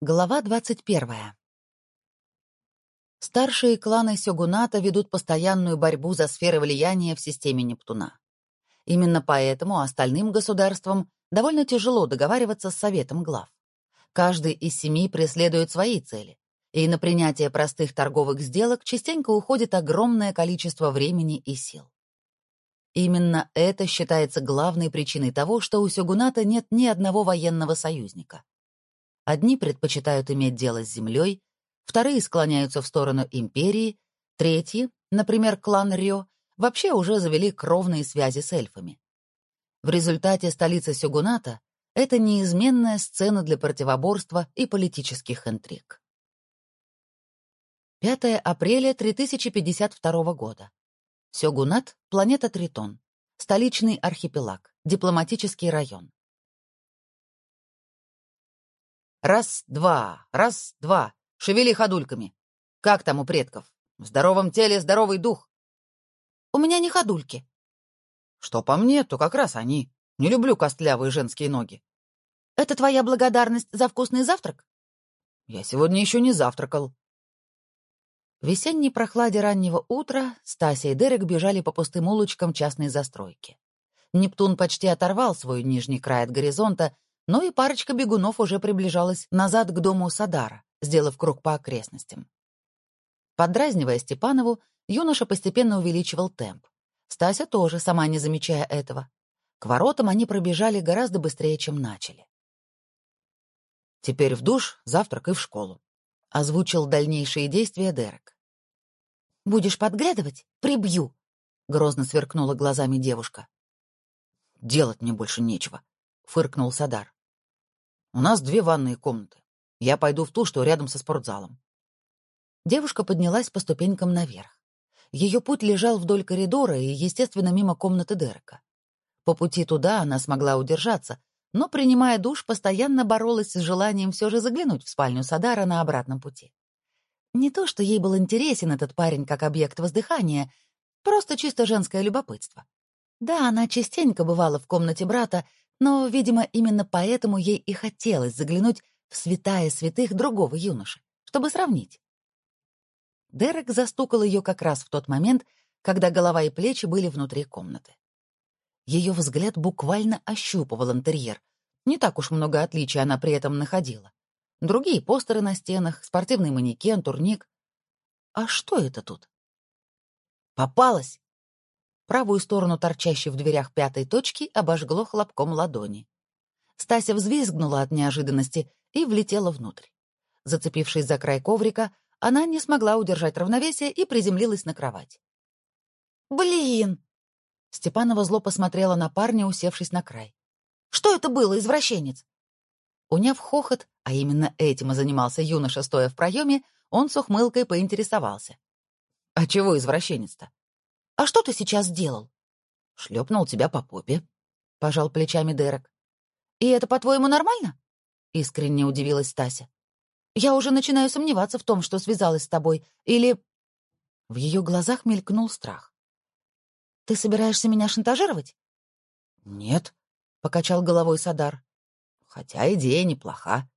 Глава 21. Старшие кланы Сёгуната ведут постоянную борьбу за сферы влияния в системе Нептуна. Именно поэтому остальным государствам довольно тяжело договариваться с Советом глав. Каждый из семи преследует свои цели, и на принятие простых торговых сделок частенько уходит огромное количество времени и сил. Именно это считается главной причиной того, что у Сёгуната нет ни одного военного союзника. Одни предпочитают иметь дело с землей, вторые склоняются в сторону империи, третьи, например, клан Рё, вообще уже завели кровные связи с эльфами. В результате столица Сёгуната — это неизменная сцена для противоборства и политических интриг. 5 апреля 3052 года. Сёгунат, планета Тритон. Столичный архипелаг, дипломатический район. Раз-два, раз-два. Шевели ходульками. Как там у предков? В здоровом теле здоровый дух. У меня не ходульки. Что по мне, то как раз они. Не люблю костлявые женские ноги. Это твоя благодарность за вкусный завтрак? Я сегодня еще не завтракал. В весенней прохладе раннего утра Стася и Дерек бежали по пустым улочкам частной застройки. Нептун почти оторвал свой нижний край от горизонта но и парочка бегунов уже приближалась назад к дому Садара, сделав круг по окрестностям. Подразнивая Степанову, юноша постепенно увеличивал темп. Стася тоже, сама не замечая этого. К воротам они пробежали гораздо быстрее, чем начали. «Теперь в душ, завтрак и в школу», — озвучил дальнейшие действия Дерек. «Будешь подглядывать? Прибью!» — грозно сверкнула глазами девушка. «Делать мне больше нечего», — фыркнул Садар. У нас две ванные комнаты. Я пойду в ту, что рядом со спортзалом. Девушка поднялась по ступенькам наверх. Ее путь лежал вдоль коридора и, естественно, мимо комнаты Дерека. По пути туда она смогла удержаться, но, принимая душ, постоянно боролась с желанием все же заглянуть в спальню Садара на обратном пути. Не то, что ей был интересен этот парень как объект воздыхания, просто чисто женское любопытство. Да, она частенько бывала в комнате брата но, видимо, именно поэтому ей и хотелось заглянуть в святая святых другого юноши, чтобы сравнить. Дерек застукал ее как раз в тот момент, когда голова и плечи были внутри комнаты. Ее взгляд буквально ощупывал интерьер. Не так уж много отличий она при этом находила. Другие постеры на стенах, спортивный манекен, турник. А что это тут? Попалась! Правую сторону торчащей в дверях пятой точки обожгло хлопком ладони. Стася взвизгнула от неожиданности и влетела внутрь. Зацепившись за край коврика, она не смогла удержать равновесие и приземлилась на кровать. «Блин!» Степанова зло посмотрела на парня, усевшись на край. «Что это было, извращенец?» Уняв хохот, а именно этим и занимался юноша, стоя в проеме, он с ухмылкой поинтересовался. «А чего извращенец-то? «А что ты сейчас сделал?» «Шлепнул тебя по попе», — пожал плечами Дерек. «И это, по-твоему, нормально?» — искренне удивилась Стася. «Я уже начинаю сомневаться в том, что связалась с тобой. Или...» В ее глазах мелькнул страх. «Ты собираешься меня шантажировать?» «Нет», — покачал головой Садар. «Хотя идея неплоха».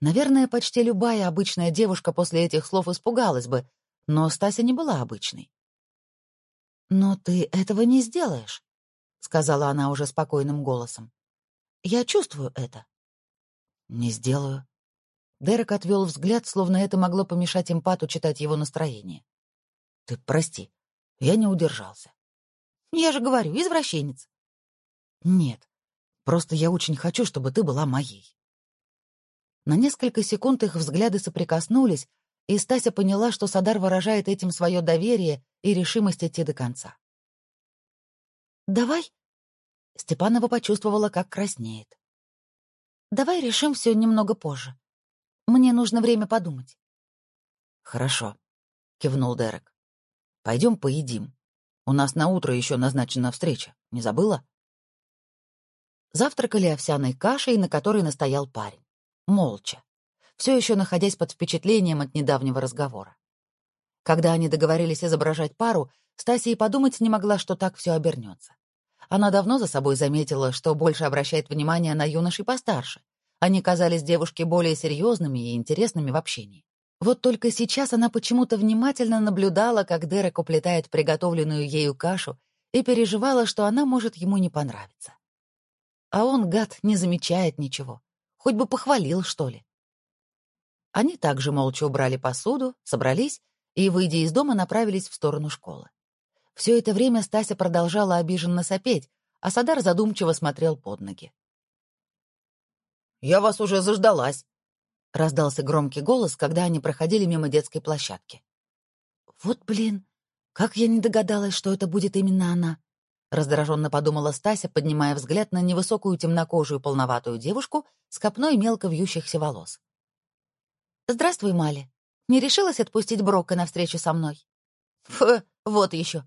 Наверное, почти любая обычная девушка после этих слов испугалась бы, но Стася не была обычной. «Но ты этого не сделаешь», — сказала она уже спокойным голосом. «Я чувствую это». «Не сделаю». Дерек отвел взгляд, словно это могло помешать эмпату читать его настроение. «Ты прости, я не удержался». «Я же говорю, извращенец». «Нет, просто я очень хочу, чтобы ты была моей». На несколько секунд их взгляды соприкоснулись, и Стася поняла, что Садар выражает этим свое доверие и решимость идти до конца. «Давай?» Степанова почувствовала, как краснеет. «Давай решим все немного позже. Мне нужно время подумать». «Хорошо», — кивнул Дерек. «Пойдем поедим. У нас на утро еще назначена встреча. Не забыла?» Завтракали овсяной кашей, на которой настоял парень. Молча. Все еще находясь под впечатлением от недавнего разговора. Когда они договорились изображать пару, Стасия и подумать не могла, что так все обернется. Она давно за собой заметила, что больше обращает внимание на юношей постарше, Они казались девушке более серьезными и интересными в общении. Вот только сейчас она почему-то внимательно наблюдала, как Дерек уплетает приготовленную ею кашу, и переживала, что она может ему не понравиться. А он, гад, не замечает ничего. Хоть бы похвалил, что ли. Они также молча убрали посуду, собрались и, выйдя из дома, направились в сторону школы. Все это время Стася продолжала обиженно сопеть, а Садар задумчиво смотрел под ноги. «Я вас уже заждалась», — раздался громкий голос, когда они проходили мимо детской площадки. «Вот блин, как я не догадалась, что это будет именно она», — раздраженно подумала Стася, поднимая взгляд на невысокую темнокожую полноватую девушку с копной мелко вьющихся волос. «Здравствуй, Мали. Не решилась отпустить Брока на встречу со мной?» «Фу, вот еще.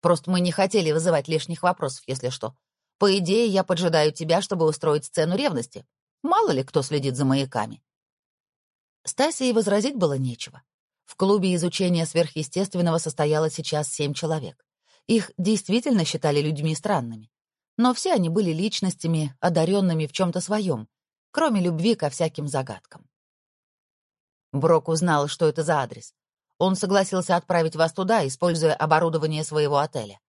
Просто мы не хотели вызывать лишних вопросов, если что. По идее, я поджидаю тебя, чтобы устроить сцену ревности. Мало ли кто следит за маяками». Стасе и возразить было нечего. В клубе изучения сверхъестественного состояло сейчас семь человек. Их действительно считали людьми странными. Но все они были личностями, одаренными в чем-то своем, кроме любви ко всяким загадкам. Брок узнал, что это за адрес. Он согласился отправить вас туда, используя оборудование своего отеля.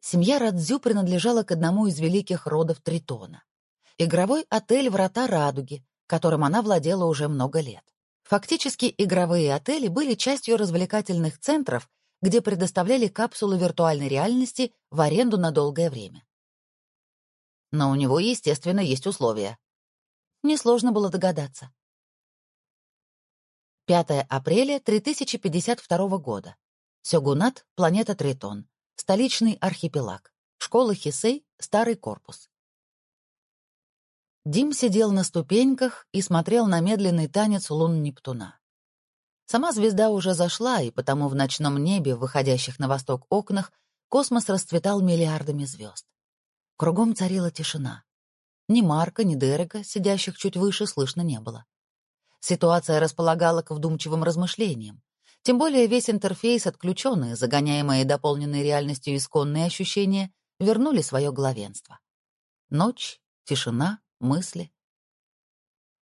Семья Радзю принадлежала к одному из великих родов Тритона. Игровой отель «Врата Радуги», которым она владела уже много лет. Фактически игровые отели были частью развлекательных центров, где предоставляли капсулы виртуальной реальности в аренду на долгое время. Но у него, естественно, есть условия. Несложно было догадаться. 5 апреля 3052 года. Сёгунат, планета Тритон. Столичный архипелаг. Школа Хисей, старый корпус. Дим сидел на ступеньках и смотрел на медленный танец лун Нептуна. Сама звезда уже зашла, и потому в ночном небе, выходящих на восток окнах, космос расцветал миллиардами звезд. Кругом царила тишина. Ни Марка, ни Дерека, сидящих чуть выше, слышно не было. Ситуация располагала к вдумчивым размышлениям. Тем более весь интерфейс отключенный, загоняемые дополненной реальностью исконные ощущения, вернули свое главенство. Ночь, тишина, мысли.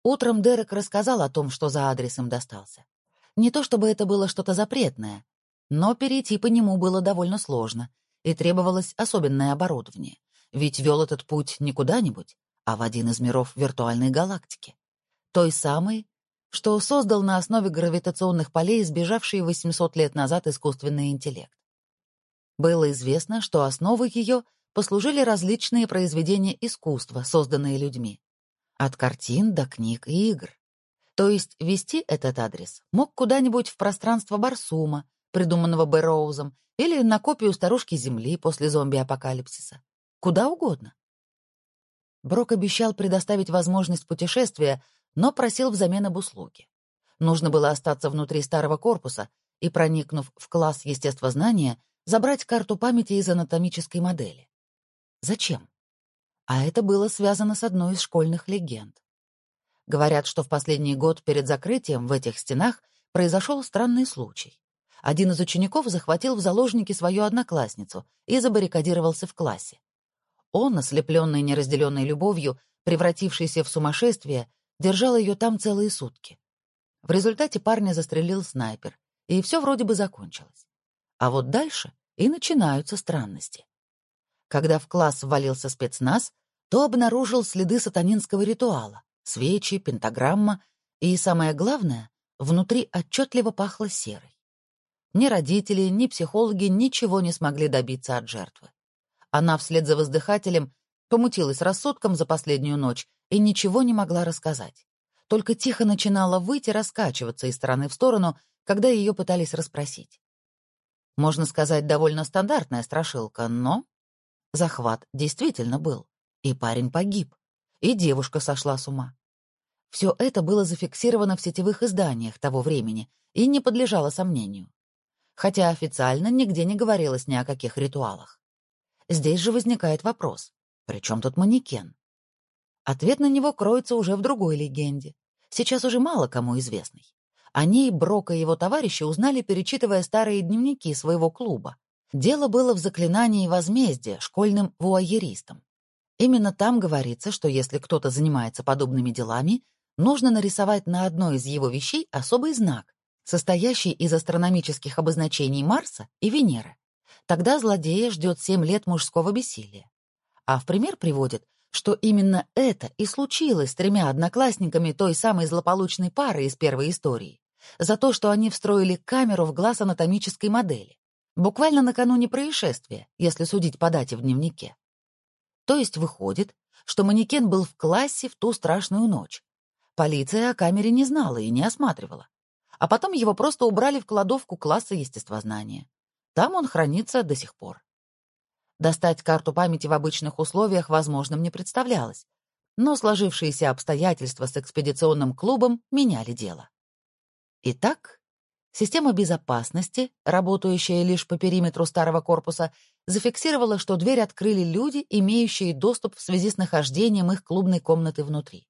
Утром Дерек рассказал о том, что за адрес им достался. Не то чтобы это было что-то запретное, но перейти по нему было довольно сложно, и требовалось особенное оборудование, ведь вел этот путь не куда-нибудь, а в один из миров виртуальной галактики, той самой, что создал на основе гравитационных полей сбежавший 800 лет назад искусственный интеллект. Было известно, что основой ее послужили различные произведения искусства, созданные людьми. От картин до книг и игр. То есть вести этот адрес мог куда-нибудь в пространство Барсума, придуманного Бэрроузом, или на копию старушки Земли после зомби-апокалипсиса. Куда угодно. Брок обещал предоставить возможность путешествия, но просил взамен об услуге. Нужно было остаться внутри старого корпуса и, проникнув в класс естествознания, забрать карту памяти из анатомической модели. Зачем? А это было связано с одной из школьных легенд. Говорят, что в последний год перед закрытием в этих стенах произошел странный случай. Один из учеников захватил в заложники свою одноклассницу и забаррикадировался в классе. Он, ослепленный неразделенной любовью, превратившийся в сумасшествие, держал ее там целые сутки. В результате парня застрелил снайпер, и все вроде бы закончилось. А вот дальше и начинаются странности. Когда в класс ввалился спецназ, то обнаружил следы сатанинского ритуала, свечи, пентаграмма и, самое главное, внутри отчетливо пахло серой. Ни родители, ни психологи ничего не смогли добиться от жертвы. Она вслед за воздыхателем помутилась рассудком за последнюю ночь и ничего не могла рассказать. Только тихо начинала выйти, раскачиваться из стороны в сторону, когда ее пытались расспросить. Можно сказать, довольно стандартная страшилка, но... Захват действительно был, и парень погиб, и девушка сошла с ума. Все это было зафиксировано в сетевых изданиях того времени и не подлежало сомнению. Хотя официально нигде не говорилось ни о каких ритуалах. Здесь же возникает вопрос, при чем тут манекен? Ответ на него кроется уже в другой легенде, сейчас уже мало кому известной. О ней Брок и его товарищи узнали, перечитывая старые дневники своего клуба. Дело было в заклинании возмездия школьным вуайеристам. Именно там говорится, что если кто-то занимается подобными делами, нужно нарисовать на одной из его вещей особый знак, состоящий из астрономических обозначений Марса и Венеры. Тогда злодея ждет семь лет мужского бессилия. А в пример приводит, что именно это и случилось с тремя одноклассниками той самой злополучной пары из первой истории, за то, что они встроили камеру в глаз анатомической модели, буквально накануне происшествия, если судить по дате в дневнике. То есть выходит, что манекен был в классе в ту страшную ночь. Полиция о камере не знала и не осматривала. А потом его просто убрали в кладовку класса естествознания. Там он хранится до сих пор. Достать карту памяти в обычных условиях возможным не представлялось, но сложившиеся обстоятельства с экспедиционным клубом меняли дело. Итак, система безопасности, работающая лишь по периметру старого корпуса, зафиксировала, что дверь открыли люди, имеющие доступ в связи с нахождением их клубной комнаты внутри.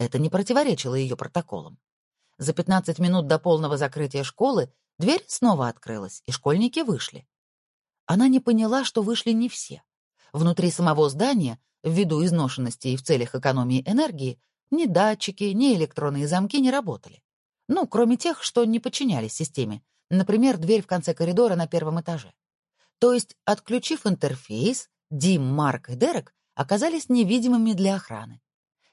Это не противоречило ее протоколам. За 15 минут до полного закрытия школы дверь снова открылась, и школьники вышли. Она не поняла, что вышли не все. Внутри самого здания, ввиду изношенности и в целях экономии энергии, ни датчики, ни электронные замки не работали. Ну, кроме тех, что не подчинялись системе. Например, дверь в конце коридора на первом этаже. То есть, отключив интерфейс, Дим, Марк и Дерек оказались невидимыми для охраны.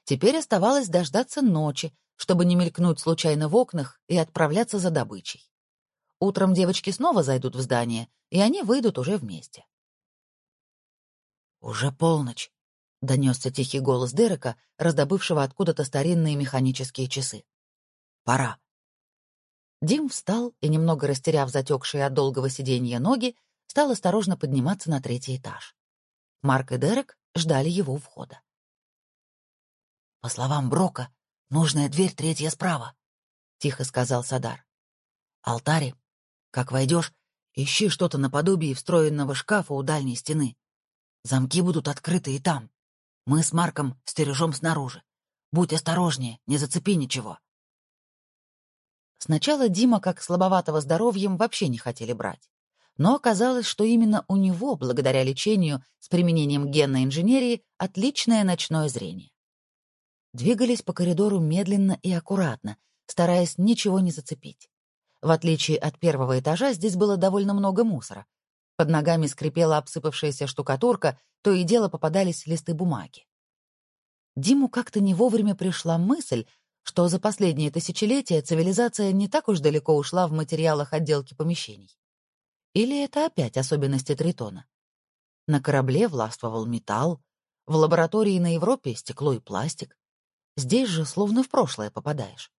Теперь оставалось дождаться ночи, чтобы не мелькнуть случайно в окнах и отправляться за добычей. Утром девочки снова зайдут в здание, и они выйдут уже вместе. «Уже полночь», — донесся тихий голос Дерека, раздобывшего откуда-то старинные механические часы. «Пора». Дим встал и, немного растеряв затекшие от долгого сиденья ноги, стал осторожно подниматься на третий этаж. Марк и Дерек ждали его входа. «По словам Брока, нужная дверь третья справа», — тихо сказал Садар. «Алтари, как войдешь, ищи что-то наподобие встроенного шкафа у дальней стены. Замки будут открыты и там. Мы с Марком стережем снаружи. Будь осторожнее, не зацепи ничего». Сначала Дима, как слабоватого здоровьем, вообще не хотели брать но оказалось, что именно у него, благодаря лечению с применением генной инженерии, отличное ночное зрение. Двигались по коридору медленно и аккуратно, стараясь ничего не зацепить. В отличие от первого этажа, здесь было довольно много мусора. Под ногами скрипела обсыпавшаяся штукатурка, то и дело попадались листы бумаги. Диму как-то не вовремя пришла мысль, что за последние тысячелетия цивилизация не так уж далеко ушла в материалах отделки помещений. Или это опять особенности Тритона? На корабле властвовал металл, в лаборатории на Европе стекло и пластик. Здесь же словно в прошлое попадаешь.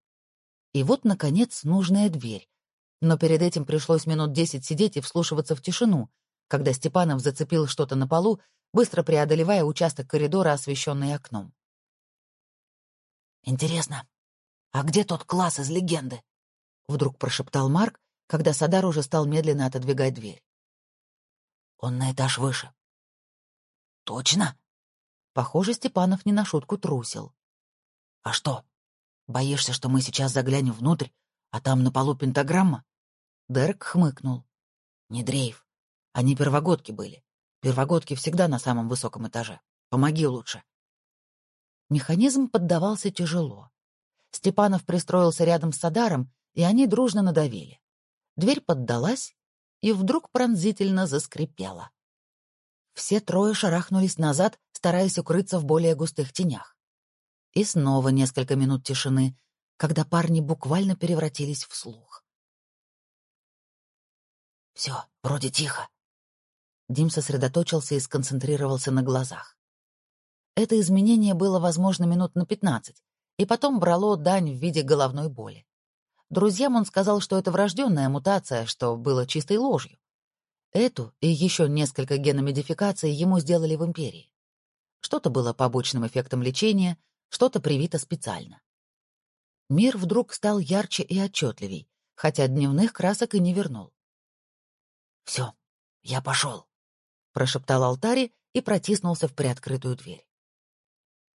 И вот, наконец, нужная дверь. Но перед этим пришлось минут десять сидеть и вслушиваться в тишину, когда Степанов зацепил что-то на полу, быстро преодолевая участок коридора, освещенный окном. «Интересно, а где тот класс из легенды?» — вдруг прошептал Марк, когда Садар уже стал медленно отодвигать дверь. «Он на этаж выше». «Точно?» Похоже, Степанов не на шутку трусил. «А что, боишься, что мы сейчас заглянем внутрь, а там на полу пентаграмма?» Дерек хмыкнул. «Не дрейф. Они первогодки были. Первогодки всегда на самом высоком этаже. Помоги лучше». Механизм поддавался тяжело. Степанов пристроился рядом с Садаром, и они дружно надавили. Дверь поддалась и вдруг пронзительно заскрипела. Все трое шарахнулись назад, стараясь укрыться в более густых тенях. И снова несколько минут тишины, когда парни буквально превратились в слух. «Все, вроде тихо». Дим сосредоточился и сконцентрировался на глазах. Это изменение было возможно минут на пятнадцать, и потом брало дань в виде головной боли. Друзьям он сказал, что это врожденная мутация, что было чистой ложью. Эту и еще несколько геномодификаций ему сделали в Империи. Что-то было побочным эффектом лечения, что-то привито специально. Мир вдруг стал ярче и отчетливей, хотя дневных красок и не вернул. «Все, я пошел», — прошептал Алтари и протиснулся в приоткрытую дверь.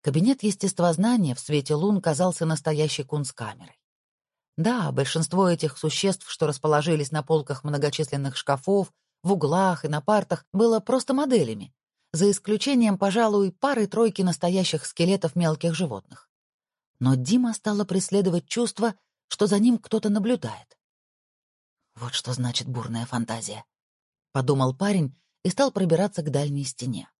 Кабинет естествознания в свете лун казался настоящей кунсткамерой. Да, большинство этих существ, что расположились на полках многочисленных шкафов, в углах и на партах, было просто моделями. За исключением, пожалуй, пары-тройки настоящих скелетов мелких животных. Но Дима стало преследовать чувство, что за ним кто-то наблюдает. «Вот что значит бурная фантазия», — подумал парень и стал пробираться к дальней стене.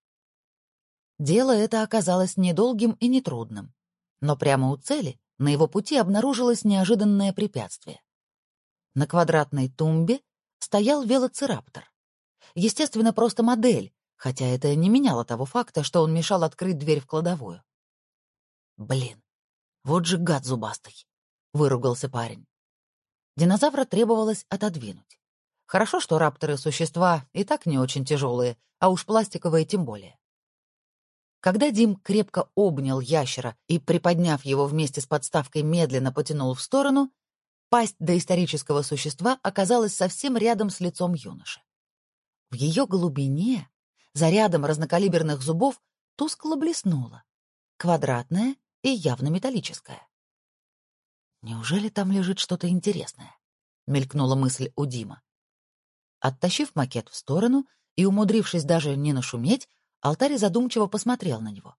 Дело это оказалось недолгим и нетрудным, но прямо у цели на его пути обнаружилось неожиданное препятствие. На квадратной тумбе стоял велоцираптор. Естественно, просто модель, хотя это не меняло того факта, что он мешал открыть дверь в кладовую. «Блин, вот же гад зубастый!» — выругался парень. Динозавра требовалось отодвинуть. Хорошо, что рапторы — существа и так не очень тяжелые, а уж пластиковые тем более. Когда Дим крепко обнял ящера и, приподняв его вместе с подставкой, медленно потянул в сторону, пасть доисторического существа оказалась совсем рядом с лицом юноши. В ее глубине, за рядом разнокалиберных зубов, тускло блеснула, квадратная и явно металлическая. «Неужели там лежит что-то интересное?» — мелькнула мысль у Дима. Оттащив макет в сторону и умудрившись даже не нашуметь, алтарь задумчиво посмотрел на него.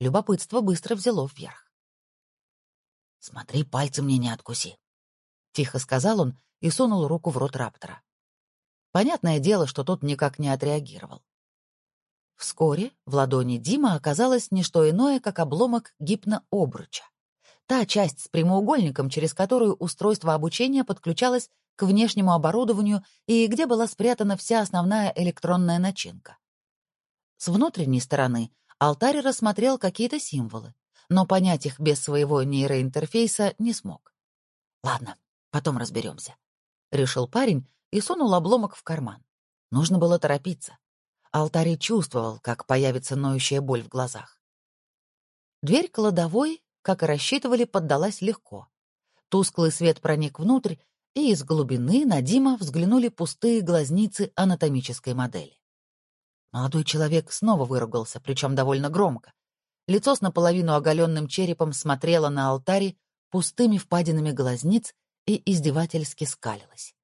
Любопытство быстро взяло вверх. «Смотри, пальцы мне не откуси», — тихо сказал он и сунул руку в рот раптора. Понятное дело, что тот никак не отреагировал. Вскоре в ладони Дима оказалось не что иное, как обломок гипнообруча та часть с прямоугольником, через которую устройство обучения подключалось к внешнему оборудованию и где была спрятана вся основная электронная начинка. С внутренней стороны алтарь рассмотрел какие-то символы, но понять их без своего нейроинтерфейса не смог. «Ладно, потом разберемся», — решил парень и сунул обломок в карман. Нужно было торопиться. Алтарь чувствовал, как появится ноющая боль в глазах. Дверь кладовой как и рассчитывали, поддалась легко. Тусклый свет проник внутрь, и из глубины на Дима взглянули пустые глазницы анатомической модели. Молодой человек снова выругался, причем довольно громко. Лицо с наполовину оголенным черепом смотрело на алтаре пустыми впадинами глазниц и издевательски скалилось.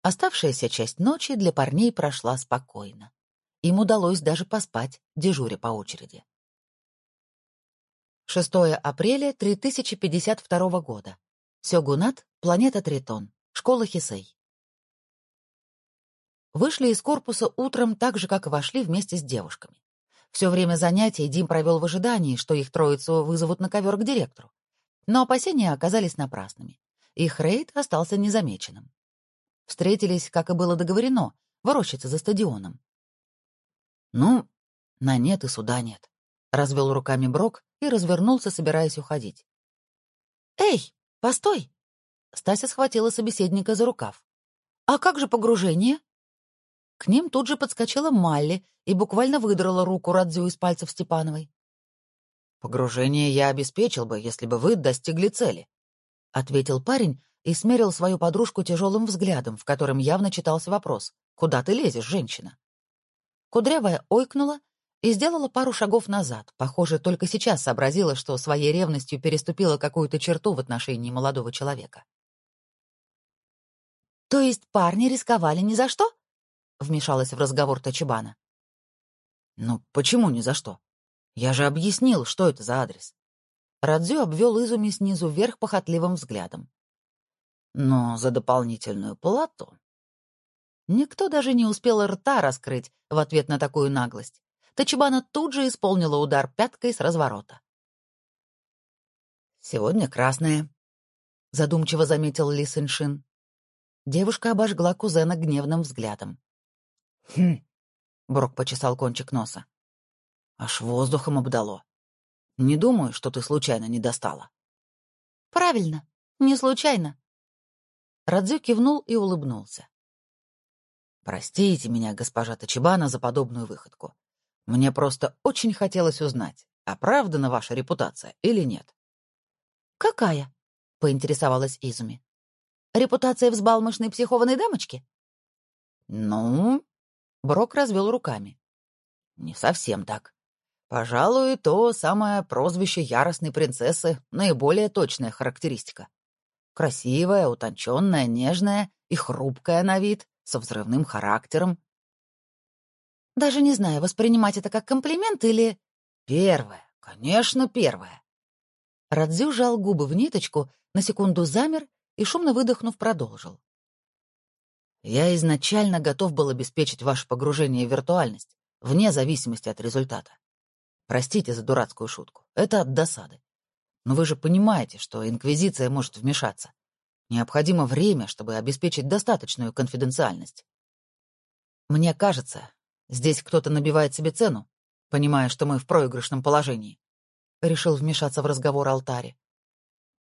Оставшаяся часть ночи для парней прошла спокойно. Им удалось даже поспать, дежуря по очереди. 6 апреля 3052 года. Сёгунат, планета Тритон, школа Хисей. Вышли из корпуса утром так же, как и вошли вместе с девушками. Все время занятий Дим провел в ожидании, что их троицу вызовут на ковер к директору. Но опасения оказались напрасными. Их рейд остался незамеченным. Встретились, как и было договорено, в за стадионом. Ну, на нет и суда нет. Развел руками Брок и развернулся, собираясь уходить. «Эй, постой!» Стася схватила собеседника за рукав. «А как же погружение?» К ним тут же подскочила Малли и буквально выдрала руку Радзю из пальцев Степановой. «Погружение я обеспечил бы, если бы вы достигли цели», — ответил парень и смерил свою подружку тяжелым взглядом, в котором явно читался вопрос «Куда ты лезешь, женщина?» Кудрявая ойкнула и сделала пару шагов назад. Похоже, только сейчас сообразила, что своей ревностью переступила какую-то черту в отношении молодого человека. «То есть парни рисковали ни за что?» — вмешалась в разговор Тачибана. «Ну, почему ни за что? Я же объяснил, что это за адрес». Радзю обвел Изуми снизу вверх похотливым взглядом. «Но за дополнительную плату...» Никто даже не успел рта раскрыть в ответ на такую наглость. Тачибана тут же исполнила удар пяткой с разворота. «Сегодня красная», — задумчиво заметил Ли Сэншин. Девушка обожгла кузена гневным взглядом. «Хм», — Брок почесал кончик носа. «Аж воздухом обдало. Не думаю, что ты случайно не достала». «Правильно, не случайно». Радзю кивнул и улыбнулся. «Простите меня, госпожа Тачибана, за подобную выходку. Мне просто очень хотелось узнать, оправдана ваша репутация или нет. «Какая?» — поинтересовалась Изуми. «Репутация взбалмошной психованной дамочки?» «Ну...» — Брок развел руками. «Не совсем так. Пожалуй, то самое прозвище яростной принцессы — наиболее точная характеристика. Красивая, утонченная, нежная и хрупкая на вид, со взрывным характером, Даже не знаю, воспринимать это как комплимент или... Первое, конечно, первое. Радзю жал губы в ниточку, на секунду замер и, шумно выдохнув, продолжил. Я изначально готов был обеспечить ваше погружение в виртуальность, вне зависимости от результата. Простите за дурацкую шутку. Это от досады. Но вы же понимаете, что Инквизиция может вмешаться. Необходимо время, чтобы обеспечить достаточную конфиденциальность. Мне кажется, здесь кто-то набивает себе цену, понимая, что мы в проигрышном положении. Решил вмешаться в разговор алтаре.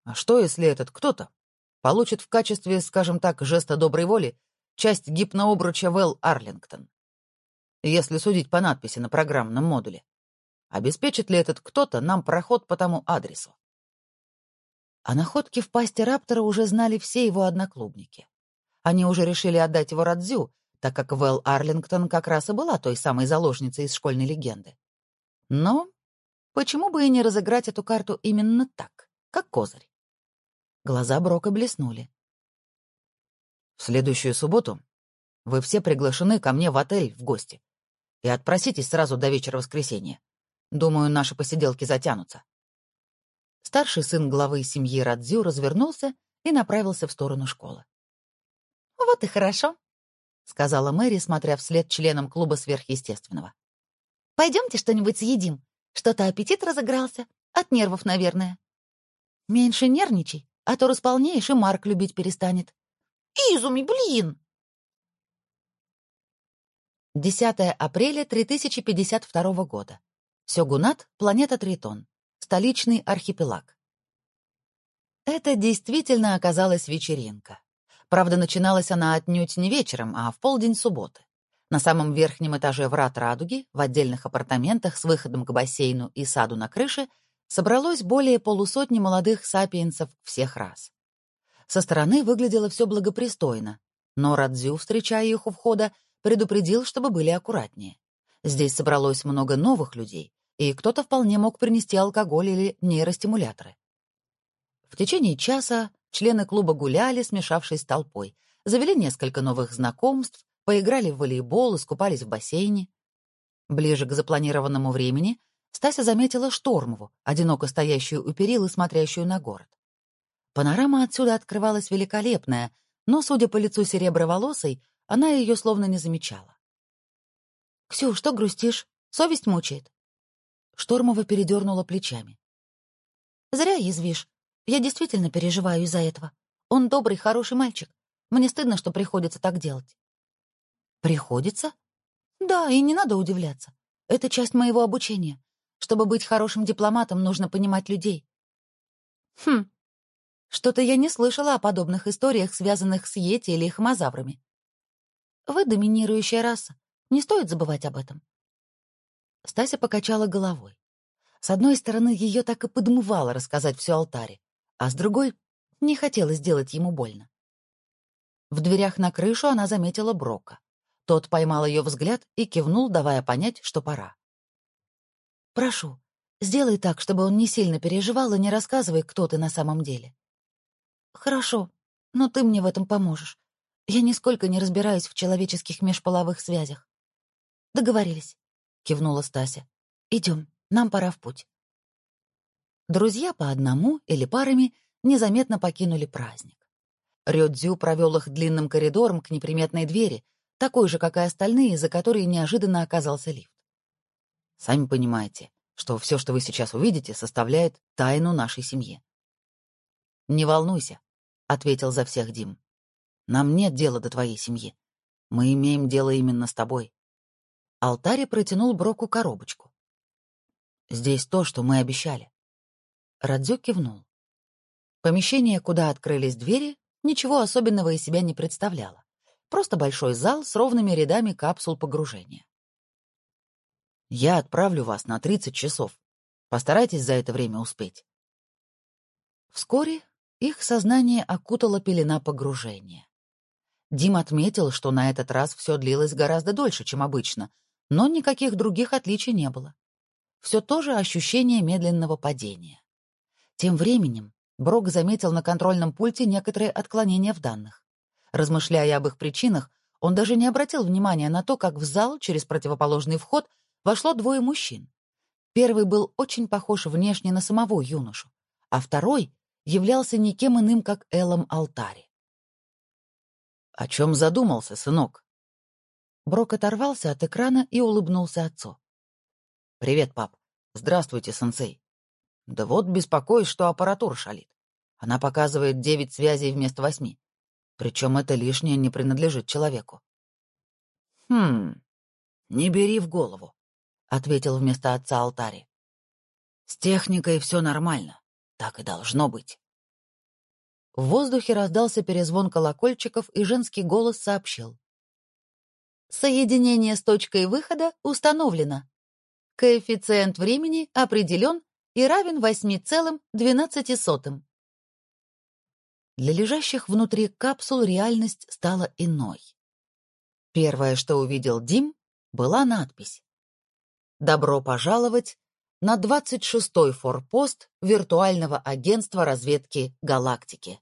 А что, если этот кто-то получит в качестве, скажем так, жеста доброй воли часть гипнообруча Вэл Арлингтон? Если судить по надписи на программном модуле. Обеспечит ли этот кто-то нам проход по тому адресу? О находке в пасти раптора уже знали все его одноклубники. Они уже решили отдать его Радзю, так как Вэл Арлингтон как раз и была той самой заложницей из школьной легенды. Но почему бы и не разыграть эту карту именно так, как козырь? Глаза Брока блеснули. «В следующую субботу вы все приглашены ко мне в отель в гости и отпроситесь сразу до вечера воскресенья. Думаю, наши посиделки затянутся. Старший сын главы семьи Радзю развернулся и направился в сторону школы. «Вот и хорошо», — сказала Мэри, смотря вслед членам клуба сверхъестественного. «Пойдемте что-нибудь съедим. Что-то аппетит разыгрался. От нервов, наверное. Меньше нервничай, а то располнеешь, и Марк любить перестанет. Изуми, блин!» 10 апреля 3052 года. Сёгунат, планета Тритон столичный архипелаг. Это действительно оказалась вечеринка. Правда, начиналась она отнюдь не вечером, а в полдень субботы. На самом верхнем этаже врат Радуги, в отдельных апартаментах с выходом к бассейну и саду на крыше, собралось более полусотни молодых сапиенсов всех рас. Со стороны выглядело все благопристойно, но Радзю, встречая их у входа, предупредил, чтобы были аккуратнее. Здесь собралось много новых людей, и кто-то вполне мог принести алкоголь или нейростимуляторы. В течение часа члены клуба гуляли, смешавшись с толпой, завели несколько новых знакомств, поиграли в волейбол, искупались в бассейне. Ближе к запланированному времени Стася заметила Штормову, одиноко стоящую у перил и смотрящую на город. Панорама отсюда открывалась великолепная, но, судя по лицу сереброволосой, она ее словно не замечала. «Ксю, что грустишь? Совесть мучает?» Штормова передернула плечами. «Зря язвишь. Я действительно переживаю из-за этого. Он добрый, хороший мальчик. Мне стыдно, что приходится так делать». «Приходится?» «Да, и не надо удивляться. Это часть моего обучения. Чтобы быть хорошим дипломатом, нужно понимать людей». «Хм, что-то я не слышала о подобных историях, связанных с йети или хомозаврами. Вы доминирующая раса. Не стоит забывать об этом. Стася покачала головой. С одной стороны, ее так и подмывало рассказать все алтаре, а с другой — не хотелось сделать ему больно. В дверях на крышу она заметила Брока. Тот поймал ее взгляд и кивнул, давая понять, что пора. «Прошу, сделай так, чтобы он не сильно переживал и не рассказывай, кто ты на самом деле». «Хорошо, но ты мне в этом поможешь. Я нисколько не разбираюсь в человеческих межполовых связях». «Договорились». — кивнула Стася. «Идем, нам пора в путь». Друзья по одному или парами незаметно покинули праздник. Рёдзю провел их длинным коридором к неприметной двери, такой же, как и остальные, за которой неожиданно оказался лифт. Сами понимаете, что все, что вы сейчас увидите, составляет тайну нашей семьи. «Не волнуйся», — ответил за всех Дим. «Нам нет дела до твоей семьи. Мы имеем дело именно с тобой. Алтари протянул Броку коробочку. «Здесь то, что мы обещали». Радзю кивнул. Помещение, куда открылись двери, ничего особенного из себя не представляло. Просто большой зал с ровными рядами капсул погружения. «Я отправлю вас на 30 часов. Постарайтесь за это время успеть». Вскоре их сознание окутала пелена погружения. Дим отметил, что на этот раз все длилось гораздо дольше, чем обычно, но никаких других отличий не было. Все то же ощущение медленного падения. Тем временем Брок заметил на контрольном пульте некоторые отклонения в данных. Размышляя об их причинах, Он даже не обратил внимания на то, как в зал через противоположный вход вошло двое мужчин. Первый был очень похож внешне на самого юношу, а второй являлся никем иным, как Элом Алтари. «О чем задумался, сынок?» Брок оторвался от экрана и улыбнулся отцу. «Привет, пап. Здравствуйте, сенсей. Да вот беспокоюсь, что аппаратура шалит. Она показывает девять связей вместо восьми. Причем это лишнее не принадлежит человеку. «Хм, не бери в голову», — ответил вместо отца Алтари. «С техникой все нормально. Так и должно быть». В воздухе раздался перезвон колокольчиков, и женский голос сообщил. Соединение с точкой выхода установлено. Коэффициент времени определен и равен 8,12. Для лежащих внутри капсул реальность стала иной. Первое, что увидел Дим, была надпись «Добро пожаловать на 26-й форпост виртуального агентства разведки галактики».